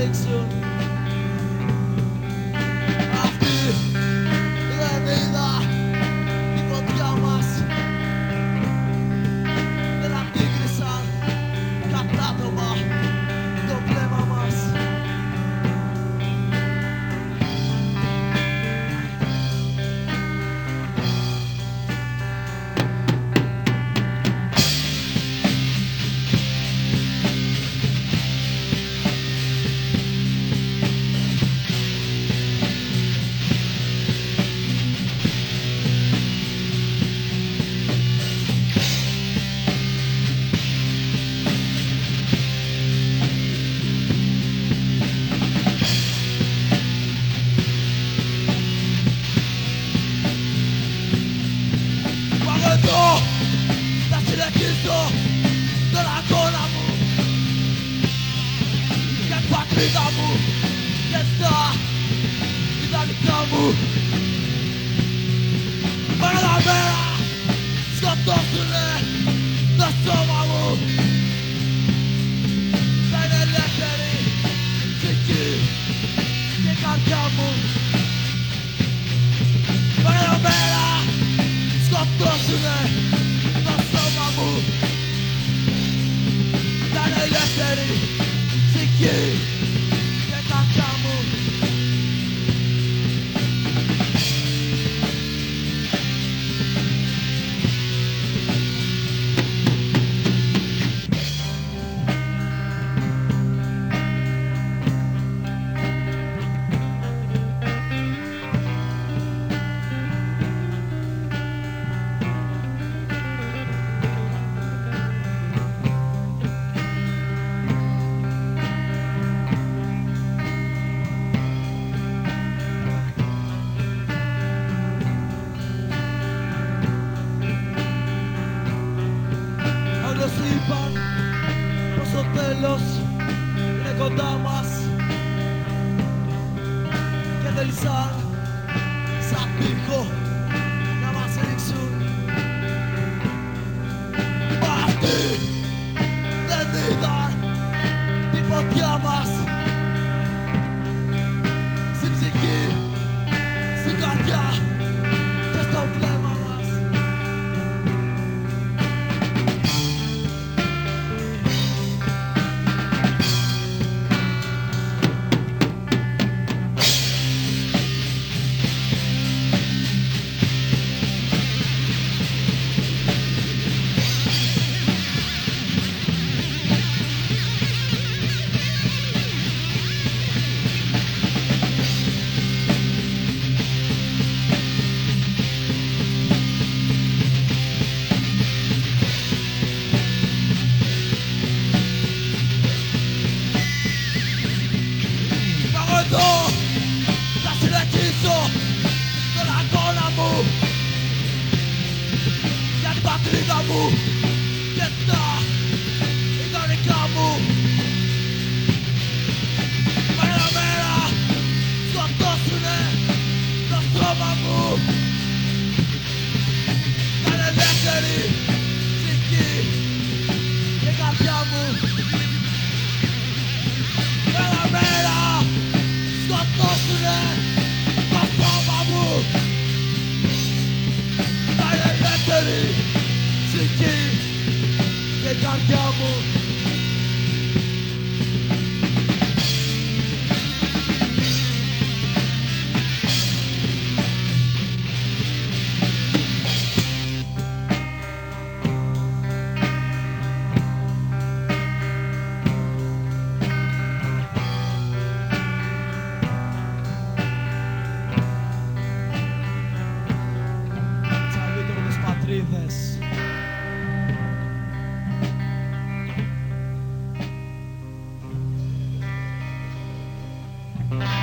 started soon. συνεχίσω τον αγώνα μου. Για την πατρίδα μου και στα ιδανικά μου. steady ticking Λοιπόν, είπαν πως το τέλος είναι κοντά μας. Και δεν σαν, σαν Quando la sera chiuso con mu, gli albati mu. Bye.